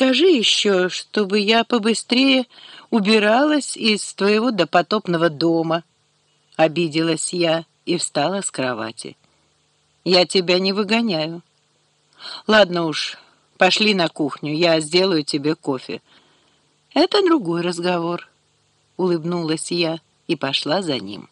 скажи еще, чтобы я побыстрее убиралась из твоего допотопного дома. Обиделась я и встала с кровати. Я тебя не выгоняю. Ладно уж, пошли на кухню, я сделаю тебе кофе. Это другой разговор. Улыбнулась я и пошла за ним.